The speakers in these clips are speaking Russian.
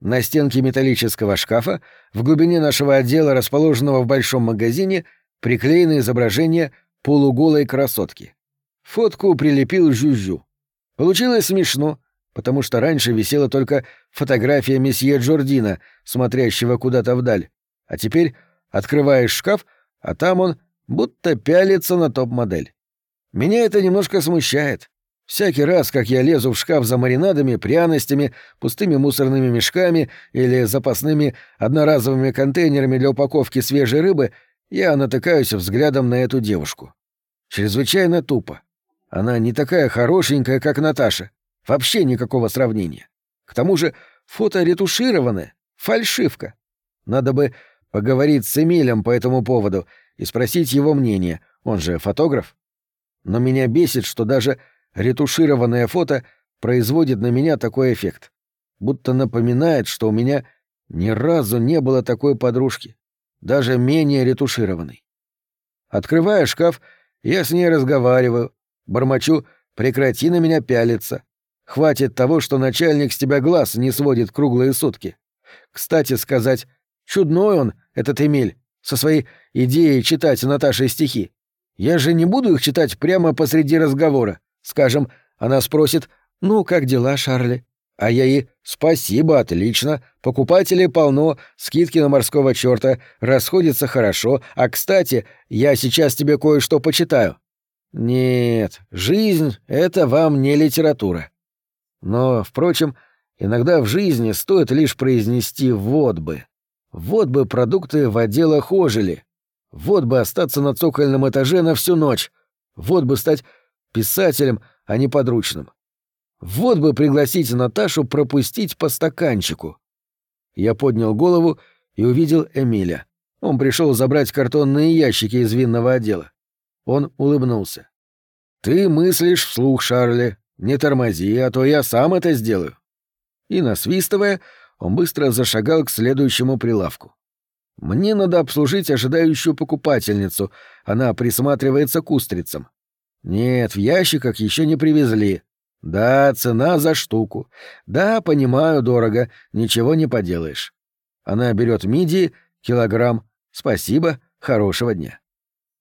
На стенке металлического шкафа в глубине нашего отдела, расположенного в большом магазине, приклеено изображение полуголой красотки. Фотку прилепил Жюжу. Получилось смешно, потому что раньше висела только фотография месье Джордина, смотрящего куда-то вдаль, а теперь открываешь шкаф, а там он будто пялится на топ-модель. Меня это немножко смущает. Всякий раз, как я лезу в шкаф за маринадами, пряностями, пустыми мусорными мешками или запасными одноразовыми контейнерами для упаковки свежей рыбы, я натыкаюсь взглядом на эту девушку. Чрезвычайно тупо. Она не такая хорошенькая, как Наташа. Вообще никакого сравнения. К тому же фото ретушированное, фальшивка. Надо бы поговорить с Эмилем по этому поводу и спросить его мнение, он же фотограф. Но меня бесит, что даже ретушированное фото производит на меня такой эффект. Будто напоминает, что у меня ни разу не было такой подружки, даже менее ретушированной. Открывая шкаф, я с ней разговариваю, бормочу «прекрати на меня пялиться». Хватит того, что начальник с тебя глаз не сводит круглые сутки. Кстати сказать, чудной он, этот Эмиль, со своей идеей читать Наташе стихи. Я же не буду их читать прямо посреди разговора. Скажем, она спросит «Ну, как дела, Шарли?» А я ей «Спасибо, отлично. Покупателей полно, скидки на морского чёрта, расходятся хорошо. А, кстати, я сейчас тебе кое-что почитаю». Нет, жизнь — это вам не литература. Но, впрочем, иногда в жизни стоит лишь произнести «вот бы». Вот бы продукты в отделах ожили. Вот бы остаться на цокольном этаже на всю ночь. Вот бы стать писателем, а не подручным. Вот бы пригласить Наташу пропустить по стаканчику. Я поднял голову и увидел Эмиля. Он пришел забрать картонные ящики из винного отдела. Он улыбнулся. «Ты мыслишь вслух, Шарли. Не тормози, а то я сам это сделаю». И, насвистывая, он быстро зашагал к следующему прилавку. «Мне надо обслужить ожидающую покупательницу. Она присматривается к устрицам. Нет, в ящиках еще не привезли. Да, цена за штуку. Да, понимаю, дорого, ничего не поделаешь. Она берет мидии, килограмм. Спасибо, хорошего дня.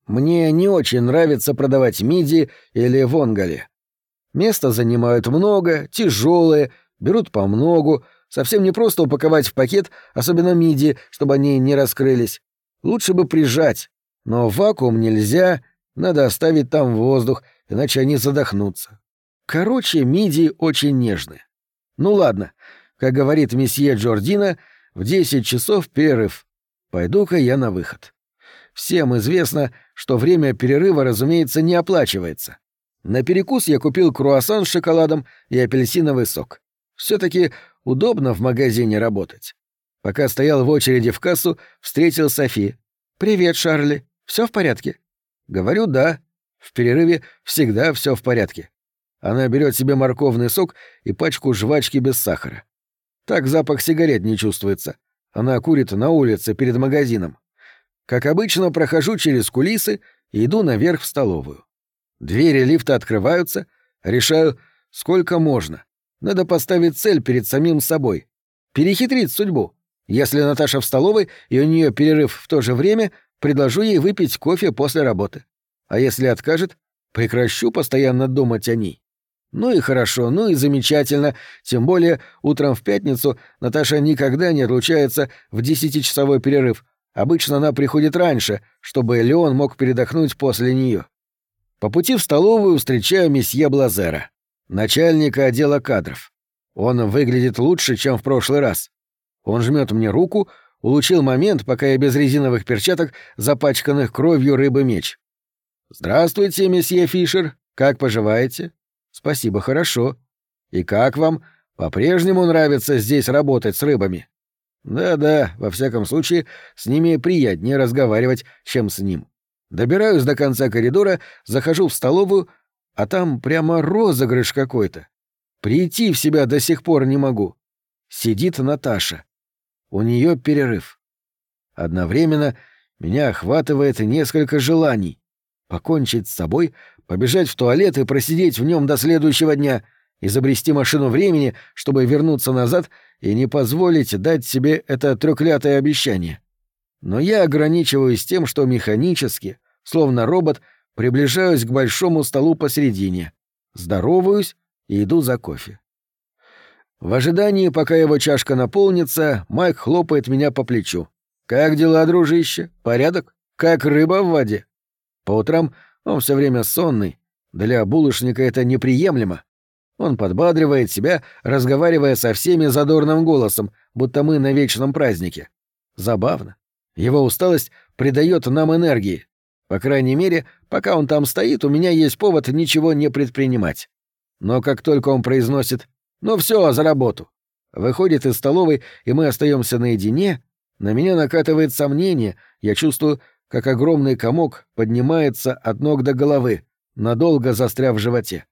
Мне не очень нравится продавать мидии или вонгали. Места занимают много, тяжелые, берут по многу, совсем не просто упаковать в пакет, особенно мидии, чтобы они не раскрылись. Лучше бы прижать, но вакуум нельзя, надо оставить там воздух, иначе они задохнутся. Короче, мидии очень нежные. Ну ладно, как говорит месье Джордина, в десять часов перерыв. Пойду-ка я на выход. Всем известно, что время перерыва, разумеется, не оплачивается. На перекус я купил круассан с шоколадом и апельсиновый сок. все таки удобно в магазине работать. Пока стоял в очереди в кассу, встретил Софи. «Привет, Шарли. Все в порядке?» Говорю «да». В перерыве всегда все в порядке. Она берет себе морковный сок и пачку жвачки без сахара. Так запах сигарет не чувствуется. Она курит на улице перед магазином. Как обычно, прохожу через кулисы и иду наверх в столовую. Двери лифта открываются, решаю, сколько можно. Надо поставить цель перед самим собой. Перехитрить судьбу. Если Наташа в столовой и у нее перерыв в то же время, предложу ей выпить кофе после работы. А если откажет, прекращу постоянно думать о ней. Ну и хорошо, ну и замечательно, тем более утром в пятницу Наташа никогда не отлучается в десятичасовой перерыв. Обычно она приходит раньше, чтобы Леон мог передохнуть после нее. По пути в столовую встречаю месье Блазера, начальника отдела кадров. Он выглядит лучше, чем в прошлый раз. Он жмет мне руку, улучил момент, пока я без резиновых перчаток, запачканных кровью рыбы меч. «Здравствуйте, месье Фишер. Как поживаете?» «Спасибо, хорошо. И как вам? По-прежнему нравится здесь работать с рыбами?» «Да-да, во всяком случае, с ними приятнее разговаривать, чем с ним. Добираюсь до конца коридора, захожу в столовую, а там прямо розыгрыш какой-то. Прийти в себя до сих пор не могу. Сидит Наташа. У нее перерыв. Одновременно меня охватывает несколько желаний. Покончить с собой, побежать в туалет и просидеть в нем до следующего дня, изобрести машину времени, чтобы вернуться назад и не позволить дать себе это трёклятое обещание. Но я ограничиваюсь тем, что механически, словно робот, приближаюсь к большому столу посередине, здороваюсь и иду за кофе. В ожидании, пока его чашка наполнится, Майк хлопает меня по плечу. «Как дела, дружище? Порядок? Как рыба в воде?» По утрам он все время сонный. Для булочника это неприемлемо. Он подбадривает себя, разговаривая со всеми задорным голосом, будто мы на вечном празднике. Забавно. Его усталость придает нам энергии. По крайней мере, пока он там стоит, у меня есть повод ничего не предпринимать. Но как только он произносит «Ну все, за работу», выходит из столовой, и мы остаемся наедине, на меня накатывает сомнение, я чувствую, как огромный комок поднимается от ног до головы, надолго застряв в животе.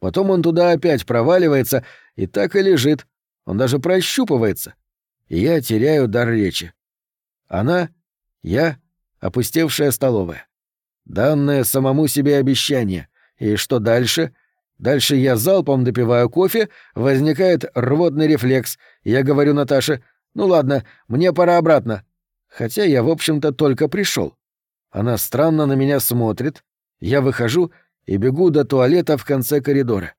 Потом он туда опять проваливается и так и лежит, он даже прощупывается. И я теряю дар речи. Она, я, опустевшая столовая. Данное самому себе обещание. И что дальше? Дальше я залпом допиваю кофе, возникает рвотный рефлекс. Я говорю Наташе, ну ладно, мне пора обратно. Хотя я, в общем-то, только пришел. Она странно на меня смотрит. Я выхожу и бегу до туалета в конце коридора.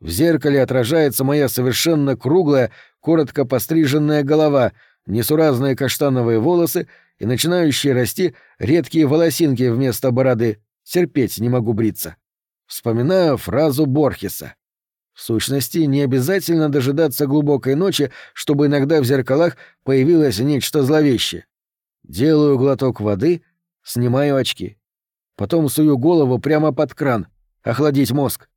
В зеркале отражается моя совершенно круглая, коротко постриженная голова, несуразные каштановые волосы и начинающие расти редкие волосинки вместо бороды. Терпеть не могу бриться. Вспоминаю фразу Борхеса. В сущности, не обязательно дожидаться глубокой ночи, чтобы иногда в зеркалах появилось нечто зловещее. Делаю глоток воды, снимаю очки. Потом сую голову прямо под кран, охладить мозг.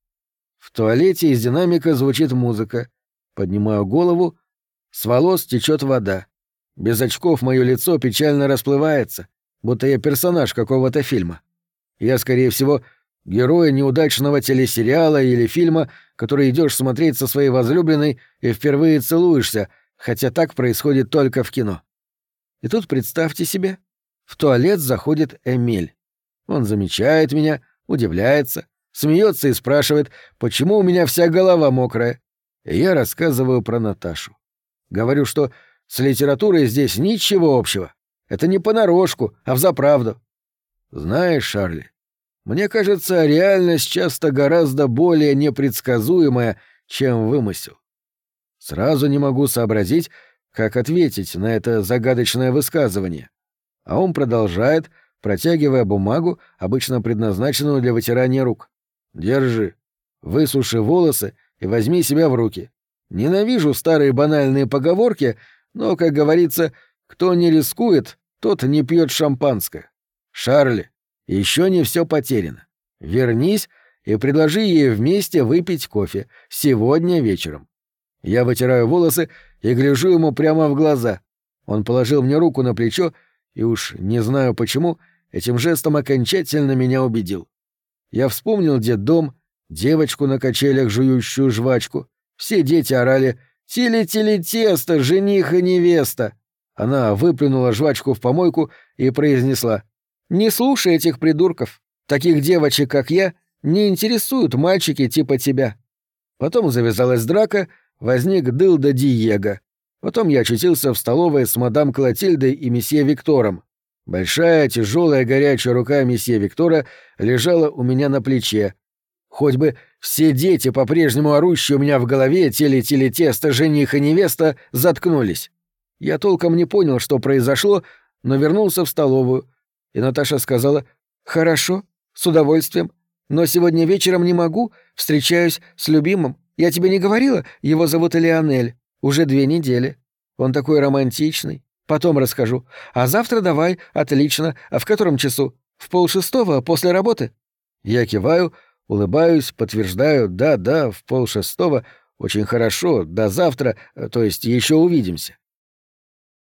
В туалете из динамика звучит музыка. Поднимаю голову, с волос течет вода. Без очков мое лицо печально расплывается, будто я персонаж какого-то фильма. Я, скорее всего, герой неудачного телесериала или фильма, который идешь смотреть со своей возлюбленной и впервые целуешься, хотя так происходит только в кино. И тут представьте себе, в туалет заходит Эмиль. Он замечает меня, удивляется, смеется и спрашивает, почему у меня вся голова мокрая. И я рассказываю про Наташу. Говорю, что с литературой здесь ничего общего. Это не понарошку, а взаправду. Знаешь, Шарли, мне кажется, реальность часто гораздо более непредсказуемая, чем вымысел. Сразу не могу сообразить, как ответить на это загадочное высказывание. А он продолжает, протягивая бумагу, обычно предназначенную для вытирания рук. «Держи. Высуши волосы и возьми себя в руки. Ненавижу старые банальные поговорки, но, как говорится, кто не рискует, тот не пьет шампанское. Шарли, еще не все потеряно. Вернись и предложи ей вместе выпить кофе сегодня вечером. Я вытираю волосы и гляжу ему прямо в глаза. Он положил мне руку на плечо и уж не знаю почему, этим жестом окончательно меня убедил. Я вспомнил дом, девочку на качелях, жующую жвачку. Все дети орали «Тили-тили-тесто, жених и невеста!» Она выплюнула жвачку в помойку и произнесла «Не слушай этих придурков. Таких девочек, как я, не интересуют мальчики типа тебя». Потом завязалась драка, возник Дылда Диего. Потом я очутился в столовой с мадам Клотильдой и месье Виктором. Большая, тяжелая, горячая рука месье Виктора лежала у меня на плече, Хоть бы все дети, по-прежнему орущие у меня в голове, теле-теле тесто, жених и невеста, заткнулись. Я толком не понял, что произошло, но вернулся в столовую. И Наташа сказала, «Хорошо, с удовольствием. Но сегодня вечером не могу, встречаюсь с любимым. Я тебе не говорила, его зовут Элеонель. Уже две недели. Он такой романтичный. Потом расскажу. А завтра давай, отлично. А в котором часу? В полшестого, после работы?» Я киваю, — Улыбаюсь, подтверждаю, да-да, в полшестого, очень хорошо, до завтра, то есть еще увидимся.